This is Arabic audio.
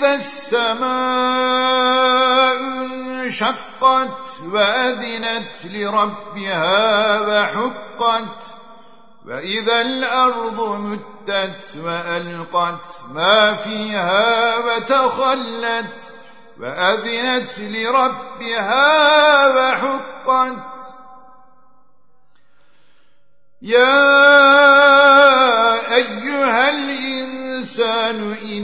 إذا السماء انشقت وأذنت لربها وحقت وإذا الأرض متت وألقت ما فيها وتخلت وأذنت لربها وحقت. يا